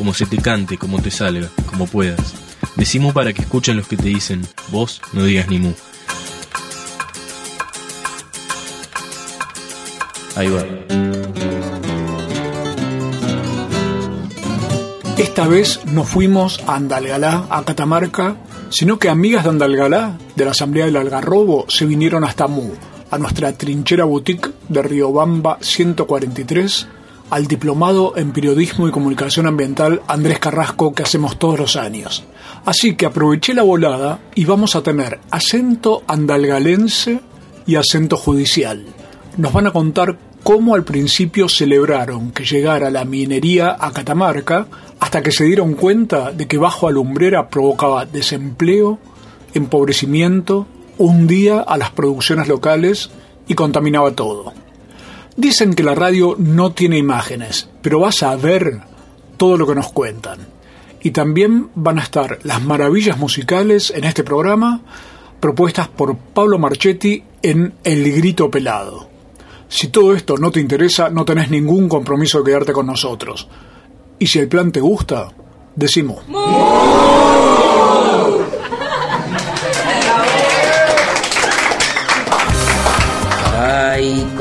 como se te cante, como te salga, como puedas. Decimos para que escuchen los que te dicen, vos no digas ni mu. Ahí va. Esta vez no fuimos a Andalgalá, a Catamarca, sino que amigas de Andalgalá, de la Asamblea del Algarrobo, se vinieron hasta Mu, a nuestra trinchera boutique de Riobamba 143, al diplomado en Periodismo y Comunicación Ambiental Andrés Carrasco que hacemos todos los años. Así que aproveché la volada y vamos a tener acento andalgalense y acento judicial. Nos van a contar cómo al principio celebraron que llegara la minería a Catamarca hasta que se dieron cuenta de que bajo alumbrera provocaba desempleo, empobrecimiento, hundía a las producciones locales y contaminaba todo. Dicen que la radio no tiene imágenes, pero vas a ver todo lo que nos cuentan. Y también van a estar las maravillas musicales en este programa propuestas por Pablo Marchetti en El Grito Pelado. Si todo esto no te interesa, no tenés ningún compromiso de quedarte con nosotros. Y si el plan te gusta, decimos. Hay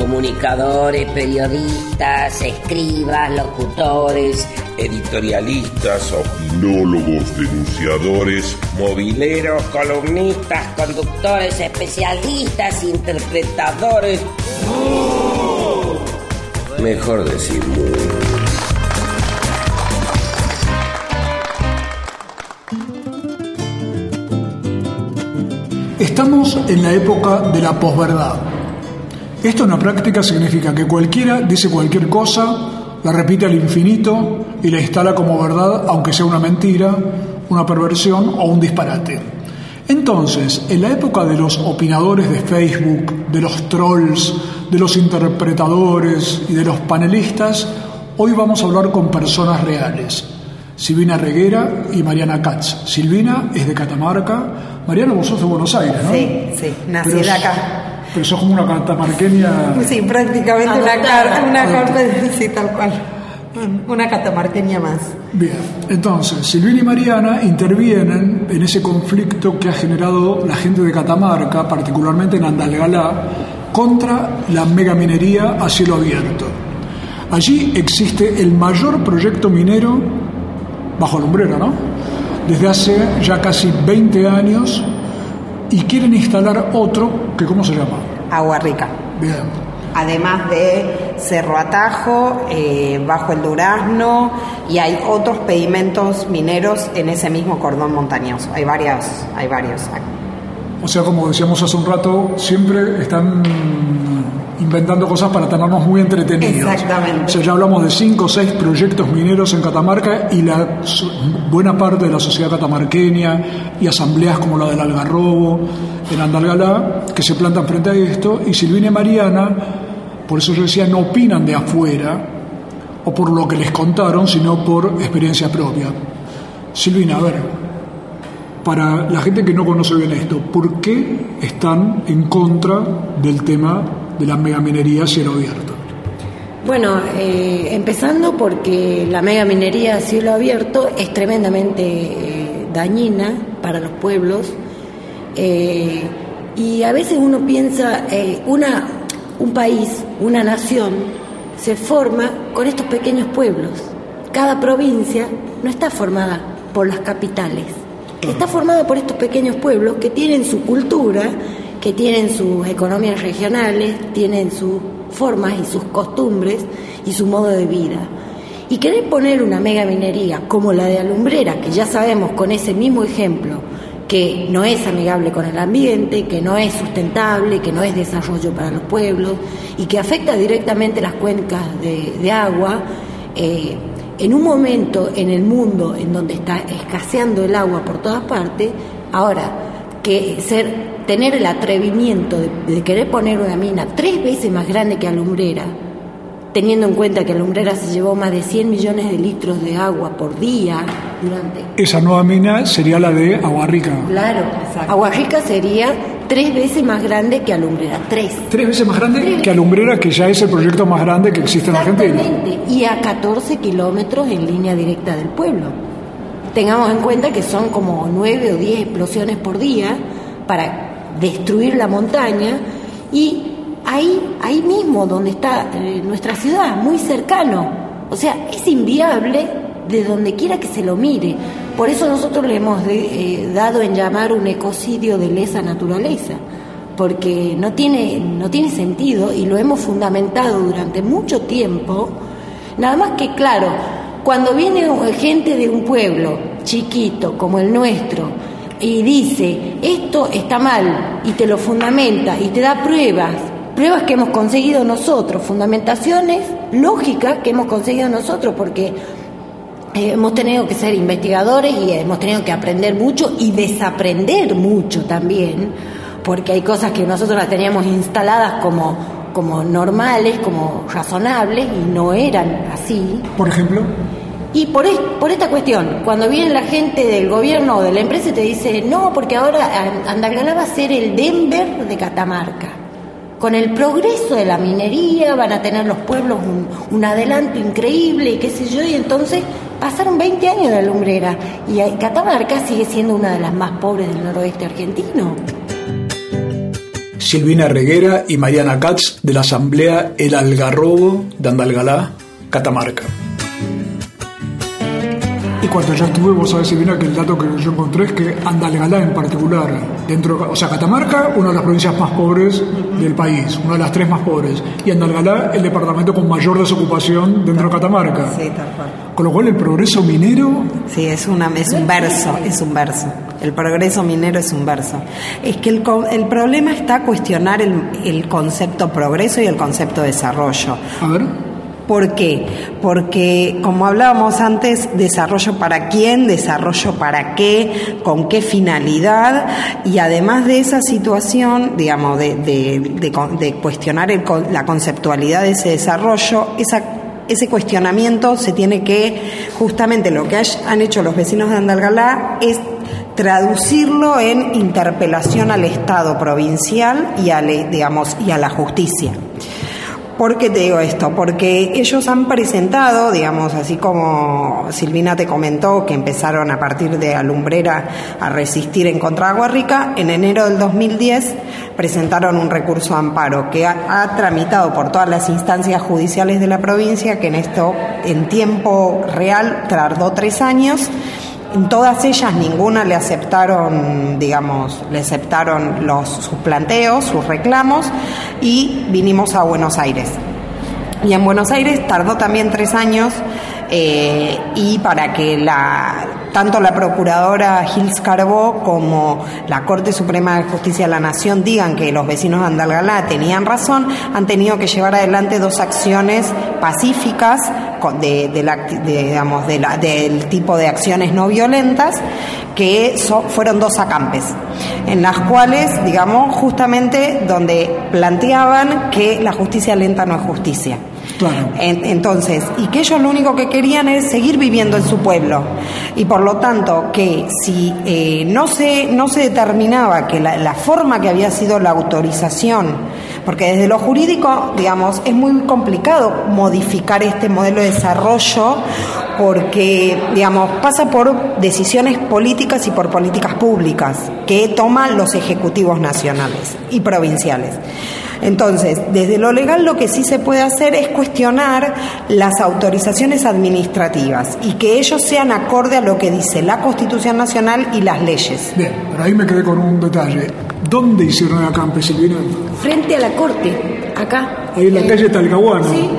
comunicadores, periodistas, escribas, locutores, editorialistas, opinólogos, denunciadores, mobileros, columnistas, conductores, especialistas, interpretadores. Mejor decir Estamos en la época de la posverdad. Esto en la práctica significa que cualquiera dice cualquier cosa, la repite al infinito y la instala como verdad, aunque sea una mentira, una perversión o un disparate. Entonces, en la época de los opinadores de Facebook, de los trolls, de los interpretadores y de los panelistas, hoy vamos a hablar con personas reales. Silvina Reguera y Mariana Katz. Silvina es de Catamarca, Mariana, vos sos de Buenos Aires, ¿no? Sí, sí, nací de acá. Pero sos como una catamarqueña. Sí, prácticamente una carta, una carta, sí, tal cual. Una catamarqueña más. Bien, entonces, Silvina y Mariana intervienen en ese conflicto que ha generado la gente de Catamarca, particularmente en Andalgalá, contra la megaminería a cielo abierto. Allí existe el mayor proyecto minero bajo lumbrera, ¿no? desde hace ya casi 20 años y quieren instalar otro que, ¿cómo se llama? Agua Rica. Bien. Además de Cerro Atajo, eh, Bajo el Durazno y hay otros pedimentos mineros en ese mismo cordón montañoso. Hay varios, hay varios. O sea, como decíamos hace un rato, siempre están inventando cosas para tenernos muy entretenidos. Exactamente. O sea, ya hablamos de cinco o seis proyectos mineros en Catamarca y la buena parte de la sociedad catamarqueña y asambleas como la del Algarrobo, en Andalgalá, que se plantan frente a esto, y Silvina y Mariana, por eso yo decía, no opinan de afuera o por lo que les contaron, sino por experiencia propia. Silvina, a ver, para la gente que no conoce bien esto, ¿por qué están en contra del tema de la megaminería a cielo abierto? Bueno, eh, empezando porque la megaminería a cielo abierto es tremendamente eh, dañina para los pueblos eh, y a veces uno piensa, una, un país, una nación, se forma con estos pequeños pueblos. Cada provincia no está formada por las capitales, está formada por estos pequeños pueblos que tienen su cultura que tienen sus economías regionales, tienen sus formas y sus costumbres y su modo de vida. Y querer poner una mega minería como la de Alumbrera, que ya sabemos con ese mismo ejemplo que no es amigable con el ambiente, que no es sustentable, que no es desarrollo para los pueblos y que afecta directamente las cuencas de, agua, eh, en un momento en el mundo en donde está escaseando el agua por todas partes, ahora que ser tener el atrevimiento de, querer poner una mina tres veces más grande que Alumbrera, teniendo en cuenta que Alumbrera se llevó más de 100 millones de litros de agua por día durante... Esa nueva mina sería la de Aguarrica. Claro, Aguarrica sería tres veces más grande que Alumbrera, tres. Tres veces más grande que Alumbrera, que ya es el proyecto más grande que existe en Argentina. Y a 14 kilómetros en línea directa del pueblo. Tengamos en cuenta que son como 9 o 10 explosiones por día para destruir la montaña y ahí, ahí mismo donde está eh, nuestra ciudad, muy cercano. O sea, es inviable de donde quiera que se lo mire. Por eso nosotros le hemos eh, dado en llamar un ecocidio de lesa naturaleza, porque no tiene, no tiene sentido y lo hemos fundamentado durante mucho tiempo. Nada más que, claro, cuando viene gente de un pueblo chiquito como el nuestro y dice, esto está mal, y te lo fundamenta y te da pruebas pruebas que hemos conseguido nosotros, fundamentaciones lógicas que hemos conseguido nosotros, porque eh, hemos tenido que ser investigadores y hemos tenido que aprender mucho y desaprender mucho también, porque hay cosas que nosotros las teníamos instaladas como, como normales, como razonables, y no eran así. Por ejemplo. Y por, esta cuestión, cuando viene la gente del gobierno o de la empresa te dice, no, porque ahora Andalgalá va a ser el Denver de Catamarca con el progreso de la minería van a tener los pueblos un, adelanto increíble y qué sé yo, y entonces pasaron 20 años de la lumbrera y Catamarca sigue siendo una de las más pobres del noroeste argentino. Silvina Reguera y Mariana Katz de la Asamblea El Algarrobo de Andalgalá, Catamarca. Cuando yo estuve, vos sabés, Silvina, que el dato que yo encontré es que Andalgalá en particular, dentro, o sea, Catamarca, una de las provincias más pobres del país, una de las tres más pobres, y Andalgalá, el departamento con mayor desocupación dentro de Catamarca. Sí, tal cual. Con lo cual el progreso minero... Sí, es, una, es un verso, es un verso. El progreso minero es un verso. Es que el, el problema está cuestionar el, el concepto progreso y el concepto desarrollo. A ver. ¿Por qué? Porque, como hablábamos antes, desarrollo para quién, desarrollo para qué, con qué finalidad, y además de esa situación, digamos, de, cuestionar la conceptualidad de ese desarrollo, ese cuestionamiento se tiene que, justamente lo que han hecho los vecinos de Andalgalá es traducirlo en interpelación al Estado provincial y a, la justicia. ¿Por qué te digo esto? Porque ellos han presentado, digamos, así como Silvina te comentó, que empezaron a partir de Alumbrera a resistir en contra de Aguarrica, en enero del 2010 presentaron un recurso de amparo que ha tramitado por todas las instancias judiciales de la provincia, que en esto, en tiempo real, tardó tres años en todas ellas ninguna le aceptaron, digamos, le aceptaron los, sus planteos, sus reclamos y vinimos a Buenos Aires. Y en Buenos Aires tardó también tres años eh, y para que la, tanto la procuradora Gils Carbó como la Corte Suprema de Justicia de la Nación digan que los vecinos de Andalgalá tenían razón, han tenido que llevar adelante dos acciones pacíficas de, digamos, del tipo de acciones no violentas que fueron dos acampes, en las cuales, digamos, justamente donde planteaban que la justicia lenta no es justicia entonces, y que ellos lo único que querían es seguir viviendo en su pueblo. Y por lo tanto, que si eh, no, se, no se determinaba que la, forma que había sido la autorización, porque desde lo jurídico, digamos, es muy complicado modificar este modelo de desarrollo porque, digamos, pasa por decisiones políticas y por políticas públicas que toman los ejecutivos nacionales y provinciales. Entonces, desde lo legal lo que sí se puede hacer es cuestionar las autorizaciones administrativas y que ellos sean acorde a lo que dice la Constitución Nacional y las leyes. Bien, pero ahí me quedé con un detalle. ¿Dónde hicieron el acampe, Silvina? Frente a la corte, acá. Ahí en la calle Talcahuano. Sí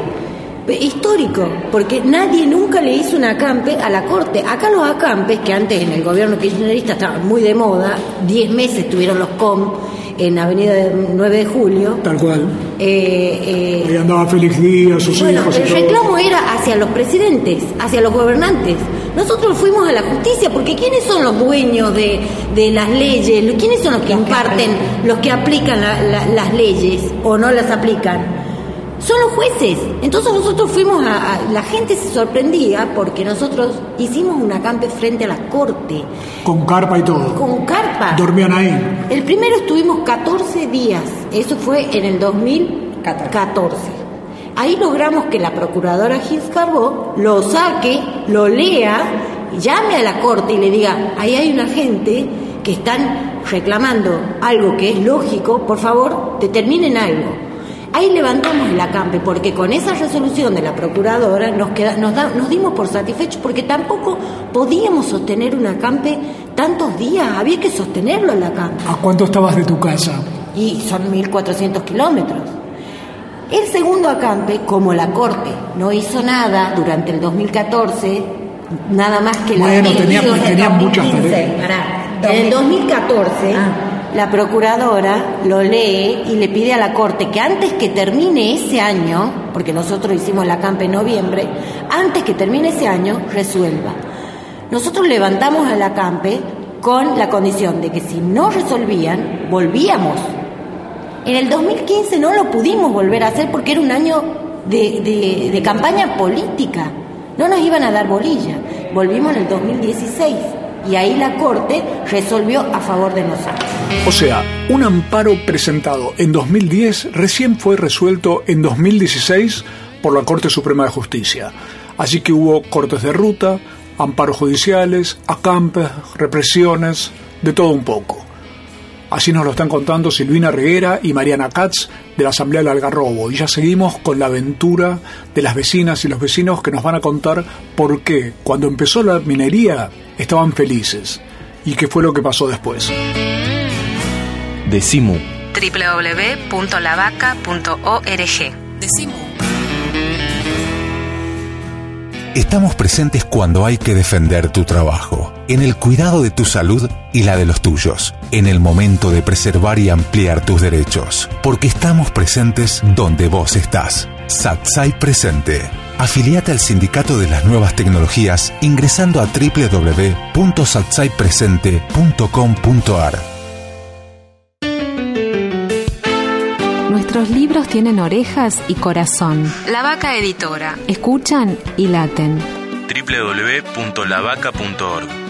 histórico, porque nadie nunca le hizo un acampe a la corte. Acá los acampes, que antes en el gobierno kirchnerista estaban muy de moda, 10 meses tuvieron los COM en Avenida 9 de Julio. Tal cual. Eh, Ahí andaba Félix Díaz, sus hijos. El reclamo era hacia los presidentes, hacia los gobernantes. Nosotros fuimos a la justicia porque ¿quiénes son los dueños de, las leyes? ¿Quiénes son los que imparten, los que aplican las leyes o no las aplican? Son los jueces. Entonces nosotros fuimos a, La gente se sorprendía porque nosotros hicimos un acampe frente a la corte. Con carpa y todo. Con carpa. Dormían ahí. El primero estuvimos 14 días. Eso fue en el 2014. Ahí logramos que la procuradora Gil Carbó lo saque, lo lea, llame a la corte y le diga, ahí hay una gente que están reclamando algo que es lógico, por favor, determinen algo. Ahí levantamos el acampe porque con esa resolución de la procuradora nos, queda, nos, nos dimos por satisfechos porque tampoco podíamos sostener un acampe tantos días, había que sostenerlo el acampe. ¿A cuánto estabas de tu casa? Y son 1.400 kilómetros. El segundo acampe, como la Corte no hizo nada durante el 2014, nada más que la... Bueno, tenían, muchas En el 2014 la procuradora lo lee y le pide a la Corte que antes que termine ese año, porque nosotros hicimos la campa en noviembre, antes que termine ese año, resuelva. Nosotros levantamos a la CAMPE con la condición de que si no resolvían, volvíamos. En el 2015 no lo pudimos volver a hacer porque era un año de, de campaña política. No nos iban a dar bolilla. Volvimos en el 2016 y ahí la Corte resolvió a favor de nosotros. O sea, un amparo presentado en 2010 recién fue resuelto en 2016 por la Corte Suprema de Justicia. Así que hubo cortes de ruta, amparos judiciales, acampes, represiones, de todo un poco. Así nos lo están contando Silvina Reguera y Mariana Katz de la Asamblea del Algarrobo. Y ya seguimos con la aventura de las vecinas y los vecinos que nos van a contar por qué, cuando empezó la minería, estaban felices. Y qué fue lo que pasó después. Decimu. www.lavaca.org. Decimu. Estamos presentes cuando hay que defender tu trabajo, en el cuidado de tu salud y la de los tuyos, en el momento de preservar y ampliar tus derechos, porque estamos presentes donde vos estás. Satsai Presente. Afiliate al Sindicato de las Nuevas Tecnologías ingresando a www.satsaipresente.com.ar. Nuestros libros tienen orejas y corazón. La Vaca Editora. Escuchan y laten. www.lavaca.org.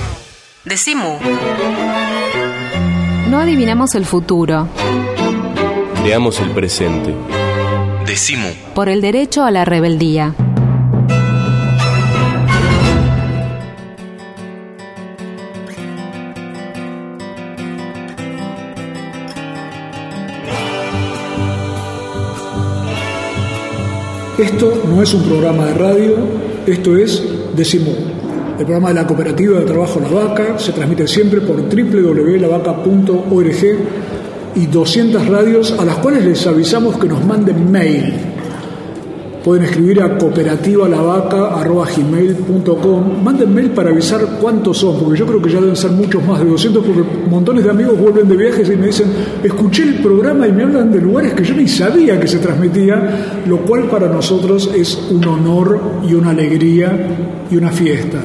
Decimu. No adivinamos el futuro. Creamos el presente. Decimu. Por el derecho a la rebeldía. Esto no es un programa de radio, esto es Decimu el programa de la Cooperativa de Trabajo La Vaca se transmite siempre por www.lavaca.org y 200 radios a las cuales les avisamos que nos manden mail. Pueden escribir a cooperativa.lavaca.gmail.com Manden mail para avisar cuántos son, porque yo creo que ya deben ser muchos más de 200, porque montones de amigos vuelven de viajes y me dicen, escuché el programa y me hablan de lugares que yo ni sabía que se transmitía, lo cual para nosotros es un honor y una alegría y una fiesta.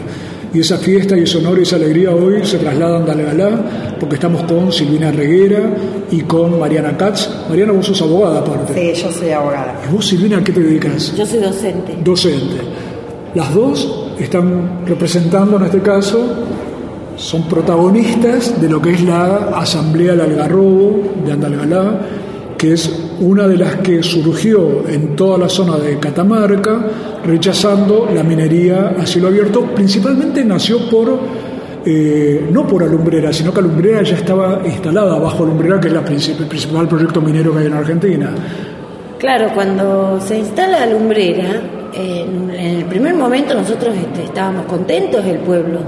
Y esa fiesta y ese honor y esa alegría hoy se trasladan de Algalá, porque estamos con Silvina Reguera y con Mariana Katz. Mariana, vos sos abogada aparte. Sí, yo soy abogada. ¿Y vos, Silvina, a qué te dedicas? Yo soy docente. Docente. Las dos están representando en este caso, son protagonistas de lo que es la Asamblea del Algarrobo de Andalgalá, que es una de las que surgió en toda la zona de Catamarca, rechazando la minería a cielo abierto, principalmente nació por, eh, no por Alumbrera, sino que Alumbrera ya estaba instalada bajo Alumbrera, que es la el principal proyecto minero que hay en Argentina. Claro, cuando se instala Alumbrera, en, el primer momento nosotros este, estábamos contentos, el pueblo,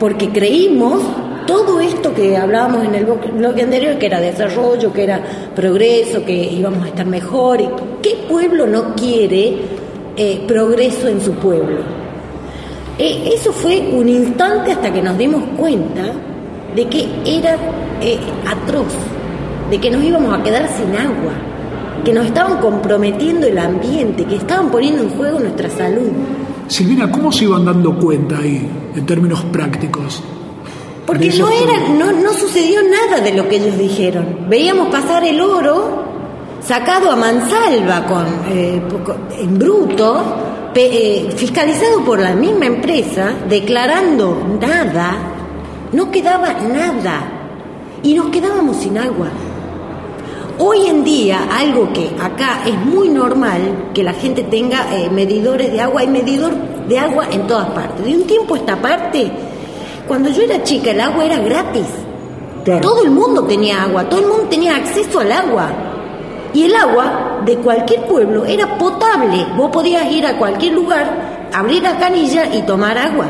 porque creímos todo esto que hablábamos en el bloque anterior, que era desarrollo, que era progreso, que íbamos a estar mejor. ¿Qué pueblo no quiere eh, progreso en su pueblo? Eh, eso fue un instante hasta que nos dimos cuenta de que era eh, atroz, de que nos íbamos a quedar sin agua, que nos estaban comprometiendo el ambiente, que estaban poniendo en juego nuestra salud. Silvina, ¿cómo se iban dando cuenta ahí, en términos prácticos? Porque no, era, no, no sucedió nada de lo que ellos dijeron. Veíamos pasar el oro sacado a mansalva con, eh, en bruto, eh, fiscalizado por la misma empresa, declarando nada, no quedaba nada y nos quedábamos sin agua. Hoy en día, algo que acá es muy normal, que la gente tenga eh, medidores de agua, hay medidor de agua en todas partes. De un tiempo a esta parte, cuando yo era chica el agua era gratis. Todo el mundo tenía agua, todo el mundo tenía acceso al agua. Y el agua de cualquier pueblo era potable. Vos podías ir a cualquier lugar, abrir la canilla y tomar agua.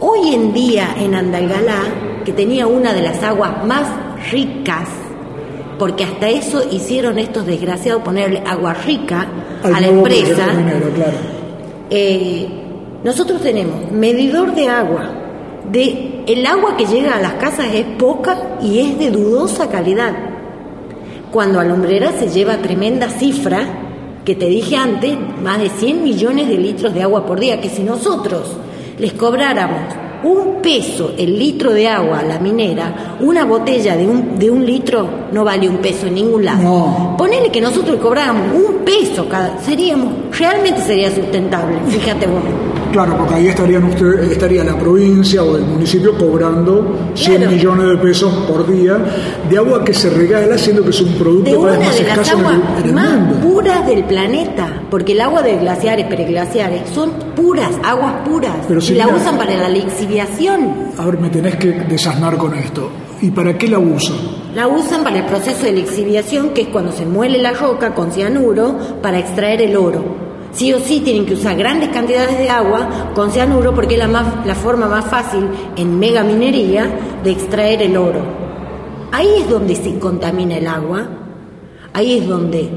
Hoy en día en Andalgalá, que tenía una de las aguas más ricas, porque hasta eso hicieron estos desgraciados ponerle agua rica a la empresa. Eh, nosotros tenemos medidor de agua, de el agua que llega a las casas es poca y es de dudosa calidad. Cuando a Lombrera se lleva tremenda cifra, que te dije antes, más de 100 millones de litros de agua por día, que si nosotros les cobráramos un peso el litro de agua a la minera, una botella de un, de un litro no vale un peso en ningún lado. Ponele que nosotros cobráramos un peso cada, seríamos, realmente sería sustentable, fíjate vos. Claro, porque ahí estarían usted, estaría la provincia o el municipio cobrando 100 millones de pesos por día de agua que se regala, siendo que es un producto de una más de las aguas más puras del planeta, porque el agua de glaciares, preglaciares, son puras, aguas puras, y la usan para la lixiviación. A ver, me tenés que desasnar con esto. ¿Y para qué la usan? La usan para el proceso de lixiviación, que es cuando se muele la roca con cianuro para extraer el oro sí o sí tienen que usar grandes cantidades de agua con cianuro porque es la, más, la forma más fácil en megaminería de extraer el oro. Ahí es donde se contamina el agua, ahí es donde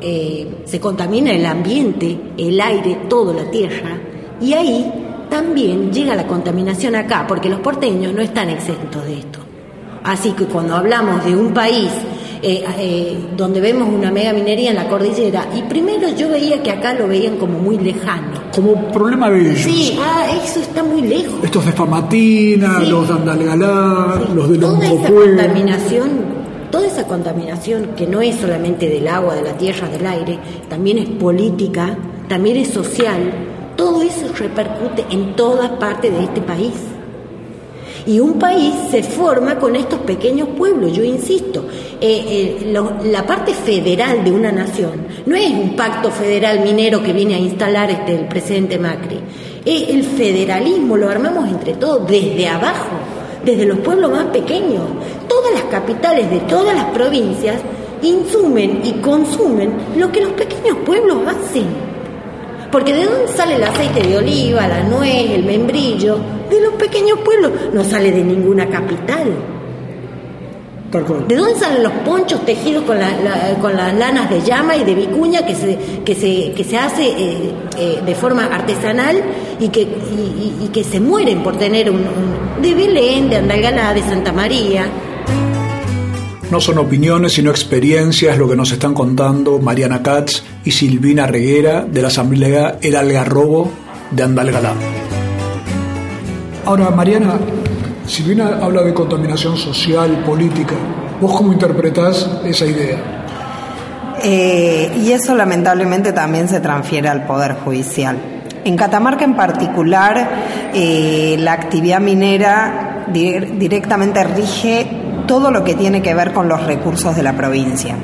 eh, se contamina el ambiente, el aire, toda la tierra, y ahí también llega la contaminación acá, porque los porteños no están exentos de esto. Así que cuando hablamos de un país eh, eh, donde vemos una mega minería en la cordillera. Y primero yo veía que acá lo veían como muy lejano. Como problema de ellos. Sí, ah, eso está muy lejos. Estos de Famatina, los de Andalgalá, los de Toda esa contaminación, toda esa contaminación que no es solamente del agua, de la tierra, del aire, también es política, también es social. Todo eso repercute en todas partes de este país. Y un país se forma con estos pequeños pueblos, yo insisto. Eh, eh, la parte federal de una nación no es un pacto federal minero que viene a instalar este, el presidente Macri. Eh, el federalismo lo armamos entre todos, desde abajo, desde los pueblos más pequeños. Todas las capitales de todas las provincias insumen y consumen lo que los pequeños pueblos hacen. Porque ¿de dónde sale el aceite de oliva, la nuez, el membrillo? De los pequeños pueblos, no sale de ninguna capital. ¿De dónde salen los ponchos tejidos con, con las lanas de llama y de vicuña que se, que se, que se hace eh, eh, de forma artesanal y que, y, que se mueren por tener un, un, de Belén, de Andalgalá, de Santa María? No son opiniones, sino experiencias lo que nos están contando Mariana Katz y Silvina Reguera de la Asamblea El Algarrobo de Andalgalá. Ahora, Mariana, Silvina habla de contaminación social, política. ¿Vos cómo interpretás esa idea? Eh, y eso lamentablemente también se transfiere al Poder Judicial. En Catamarca en particular, eh, la actividad minera directamente rige todo lo que tiene que ver con los recursos de la provincia.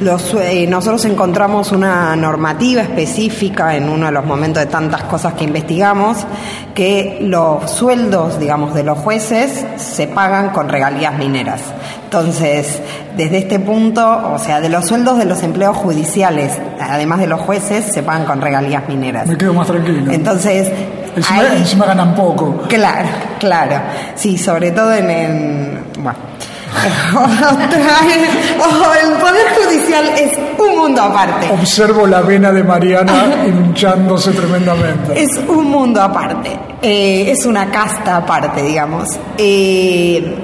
Los, eh, nosotros encontramos una normativa específica en uno de los momentos de tantas cosas que investigamos, que los sueldos, digamos, de los jueces se pagan con regalías mineras. Entonces, desde este punto, o sea, de los sueldos de los empleos judiciales, además de los jueces, se pagan con regalías mineras. Me quedo más tranquilo. Entonces, encima, encima ganan poco. Claro, claro. Sí, sobre todo en, en bueno. El Poder Judicial es un mundo aparte. Observo la vena de Mariana hinchándose tremendamente. Es un mundo aparte. Eh, es una casta aparte, digamos. Eh,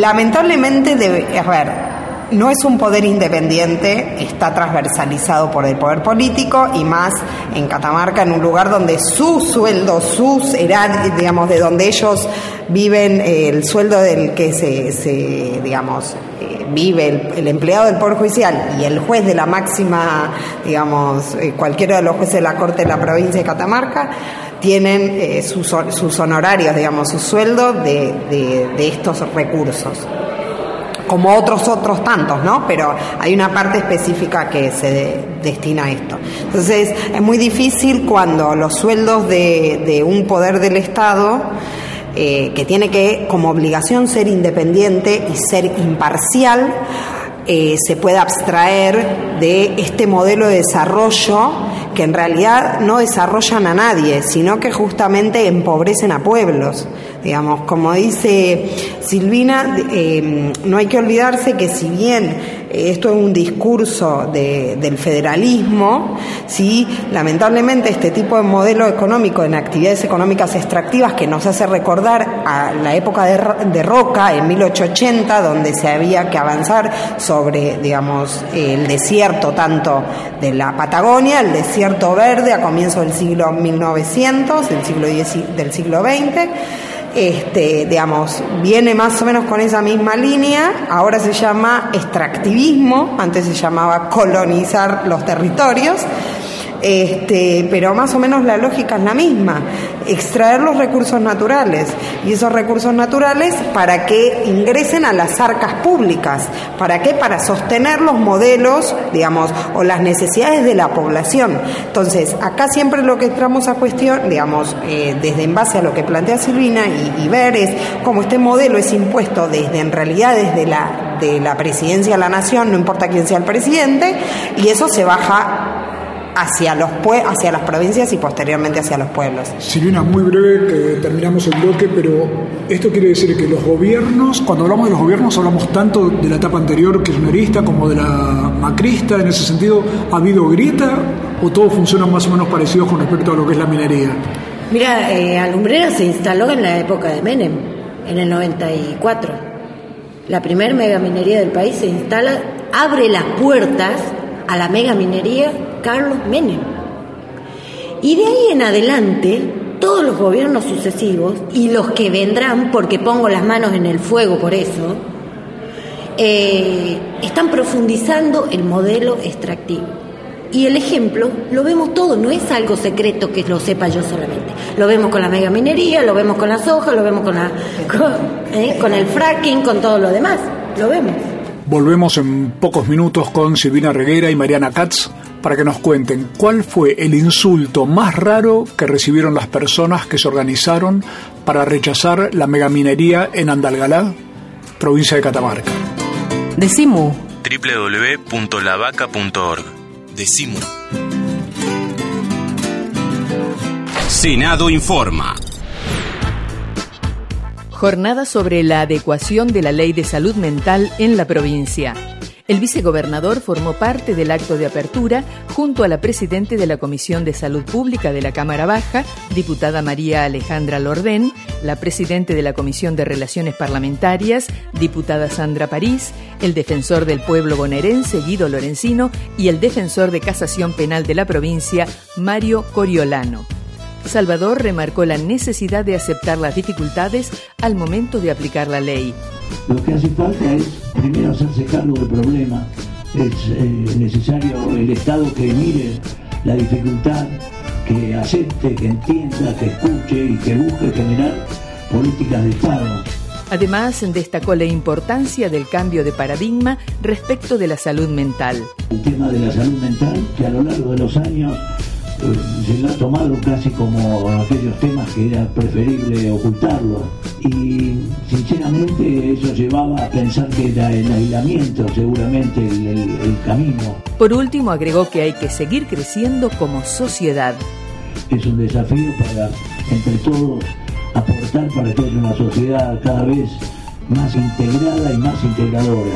lamentablemente, debe, a ver, no es un poder independiente, está transversalizado por el poder político y más en Catamarca, en un lugar donde su sueldo, sus digamos, de donde ellos viven, eh, el sueldo del que se, digamos, eh, vive el, empleado del Poder Judicial y el juez de la máxima, digamos, eh, cualquiera de los jueces de la Corte de la provincia de Catamarca, tienen sus, honorarios, digamos, su sueldo de, de estos recursos como otros otros tantos, ¿no? Pero hay una parte específica que se de, destina a esto. Entonces, es muy difícil cuando los sueldos de, de un poder del Estado eh, que tiene que, como obligación, ser independiente y ser imparcial, eh, se pueda abstraer de este modelo de desarrollo que en realidad no desarrollan a nadie, sino que justamente empobrecen a pueblos. Digamos, como dice Silvina, eh, no hay que olvidarse que si bien esto es un discurso de, del federalismo, ¿sí? lamentablemente este tipo de modelo económico en actividades económicas extractivas que nos hace recordar a la época de, de Roca, en 1880, donde se había que avanzar sobre, digamos, el desierto tanto de la Patagonia, el desierto verde a comienzos del siglo 1900, del siglo, del siglo XX, este, digamos, viene más o menos con esa misma línea, ahora se llama extractivismo, antes se llamaba colonizar los territorios, este, pero más o menos la lógica es la misma, extraer los recursos naturales y esos recursos naturales para que ingresen a las arcas públicas, ¿para qué? Para sostener los modelos, digamos, o las necesidades de la población. Entonces, acá siempre lo que entramos a cuestión, digamos, eh, desde en base a lo que plantea Silvina y, y ver es cómo este modelo es impuesto desde, en realidad, desde la, de la presidencia de la nación, no importa quién sea el presidente, y eso se baja hacia los hacia las provincias y posteriormente hacia los pueblos. Silvina, muy breve que terminamos el bloque, pero esto quiere decir que los gobiernos, cuando hablamos de los gobiernos hablamos tanto de la etapa anterior kirchnerista como de la macrista, en ese sentido, ¿ha habido grieta o todo funciona más o menos parecido con respecto a lo que es la minería? Mira, eh, Alumbrera se instaló en la época de Menem, en el 94. La primer mega minería del país se instala, abre las puertas a la mega minería Carlos Menem. Y de ahí en adelante, todos los gobiernos sucesivos y los que vendrán, porque pongo las manos en el fuego por eso, eh, están profundizando el modelo extractivo. Y el ejemplo lo vemos todo, no es algo secreto que lo sepa yo solamente. Lo vemos con la mega minería, lo vemos con la soja, lo vemos con, eh, con el fracking, con todo lo demás. Lo vemos. Volvemos en pocos minutos con Silvina Reguera y Mariana Katz para que nos cuenten cuál fue el insulto más raro que recibieron las personas que se organizaron para rechazar la megaminería en Andalgalá, provincia de Catamarca. Decimu www.lavaca.org Decimu Senado informa. Jornada sobre la adecuación de la ley de salud mental en la provincia. El vicegobernador formó parte del acto de apertura junto a la presidente de la Comisión de Salud Pública de la Cámara Baja, diputada María Alejandra Lordén, la presidente de la Comisión de Relaciones Parlamentarias, diputada Sandra París, el defensor del pueblo bonaerense Guido Lorenzino y el defensor de casación penal de la provincia, Mario Coriolano. Salvador remarcó la necesidad de aceptar las dificultades al momento de aplicar la ley. Lo que hace falta es primero hacerse cargo del problema. Es eh, necesario el Estado que mire la dificultad, que acepte, que entienda, que escuche y que busque generar políticas de Estado Además, destacó la importancia del cambio de paradigma respecto de la salud mental. El tema de la salud mental, que a lo largo de los años eh, se lo ha tomado casi como aquellos temas que era preferible ocultarlo. Y sinceramente eso llevaba a pensar que era el aislamiento seguramente el, el camino. Por último, agregó que hay que seguir creciendo como sociedad. Es un desafío para, entre todos, aportar para que haya una sociedad cada vez más integrada y más integradora.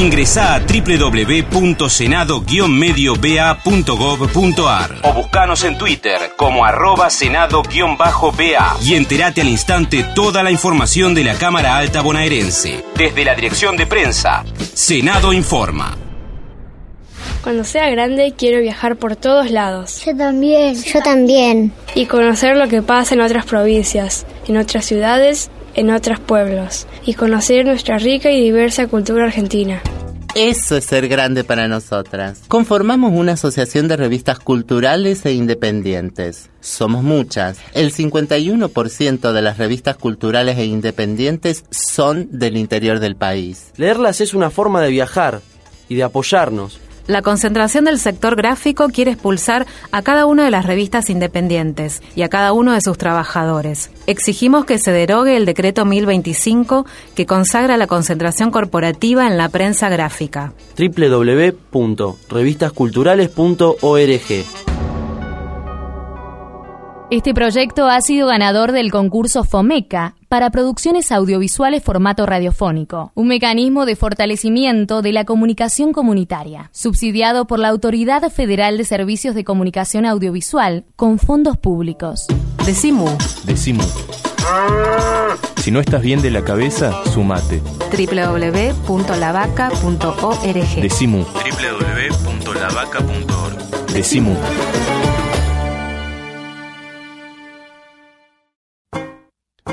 Ingresa a www.senado-medioba.gov.ar o buscanos en Twitter como arroba senado-ba y entérate al instante toda la información de la Cámara Alta Bonaerense. Desde la Dirección de Prensa, Senado Informa. Cuando sea grande quiero viajar por todos lados. Yo también, yo también. Y conocer lo que pasa en otras provincias, en otras ciudades, en otros pueblos. Y conocer nuestra rica y diversa cultura argentina. Eso es ser grande para nosotras. Conformamos una asociación de revistas culturales e independientes. Somos muchas. El 51% de las revistas culturales e independientes son del interior del país. Leerlas es una forma de viajar y de apoyarnos. La concentración del sector gráfico quiere expulsar a cada una de las revistas independientes y a cada uno de sus trabajadores. Exigimos que se derogue el decreto 1025 que consagra la concentración corporativa en la prensa gráfica. www.revistasculturales.org Este proyecto ha sido ganador del concurso FOMECA para producciones audiovisuales formato radiofónico, un mecanismo de fortalecimiento de la comunicación comunitaria, subsidiado por la Autoridad Federal de Servicios de Comunicación Audiovisual con fondos públicos. Decimu. Decimu. Si no estás bien de la cabeza, sumate. www.lavaca.org. Decimu. www.lavaca.org. Decimu. Decimu.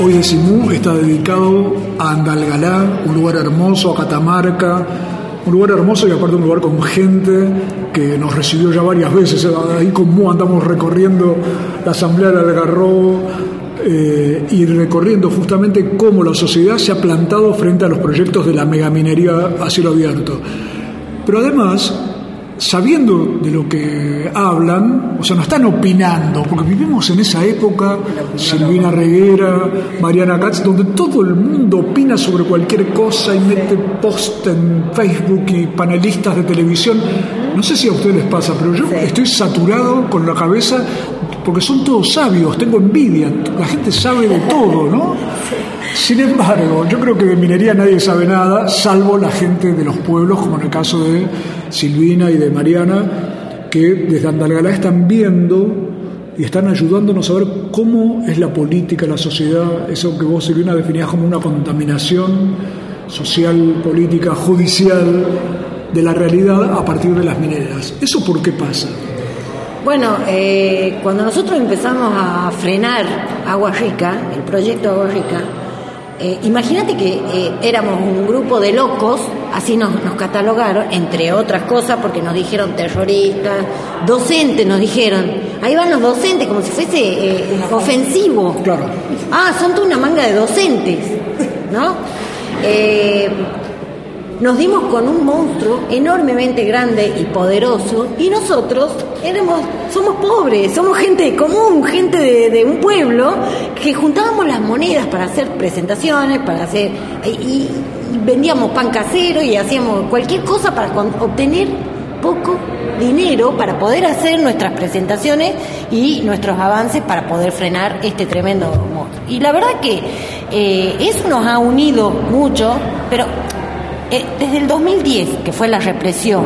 Hoy Decimú está dedicado a Andalgalá, un lugar hermoso, a Catamarca, un lugar hermoso y aparte un lugar con gente que nos recibió ya varias veces. Ahí con Mu andamos recorriendo la Asamblea del Algarrobo eh, y recorriendo justamente cómo la sociedad se ha plantado frente a los proyectos de la megaminería a cielo abierto. Pero además, sabiendo de lo que hablan, o sea, no están opinando, porque vivimos en esa época, Silvina Reguera, Mariana Katz, donde todo el mundo opina sobre cualquier cosa y mete post en Facebook y panelistas de televisión. No sé si a ustedes les pasa, pero yo estoy saturado con la cabeza porque son todos sabios, tengo envidia, la gente sabe de todo, ¿no? Sin embargo, yo creo que de minería nadie sabe nada, salvo la gente de los pueblos, como en el caso de Silvina y de Mariana, que desde Andalgalá están viendo y están ayudándonos a ver cómo es la política, la sociedad, eso que vos, Silvina, definías como una contaminación social, política, judicial de la realidad a partir de las mineras. ¿Eso por qué pasa? Bueno, eh, cuando nosotros empezamos a frenar Agua Rica, el proyecto Agua Rica, eh, imagínate que eh, éramos un grupo de locos, así nos, nos, catalogaron, entre otras cosas, porque nos dijeron terroristas, docentes nos dijeron, ahí van los docentes, como si fuese ofensivo. Claro. Ah, son toda una manga de docentes, ¿no? Nos dimos con un monstruo enormemente grande y poderoso y nosotros éramos, somos pobres, somos gente común, gente de, un pueblo que juntábamos las monedas para hacer presentaciones, para hacer y, y vendíamos pan casero y hacíamos cualquier cosa para obtener poco dinero para poder hacer nuestras presentaciones y nuestros avances para poder frenar este tremendo monstruo. Y la verdad que eh, eso nos ha unido mucho, pero eh, desde el 2010, que fue la represión,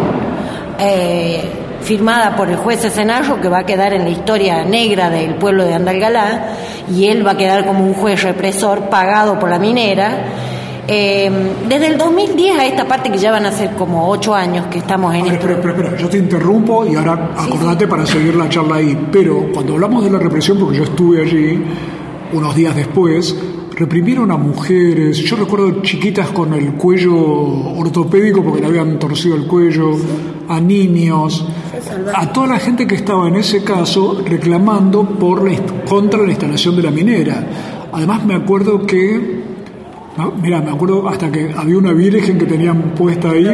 eh, firmada por el juez Escenario que va a quedar en la historia negra del pueblo de Andalgalá y él va a quedar como un juez represor pagado por la minera. Eh, desde el 2010 a esta parte que ya van a ser como ocho años que estamos en... Ver, espera, espera, espera, yo te interrumpo y ahora acordate para seguir la charla ahí, pero cuando hablamos de la represión, porque yo estuve allí unos días después, reprimieron a mujeres, yo recuerdo chiquitas con el cuello ortopédico porque le habían torcido el cuello, a niños, a toda la gente que estaba en ese caso reclamando por la, contra la instalación de la minera. Además me acuerdo que mira, me acuerdo hasta que había una virgen que tenían puesta ahí,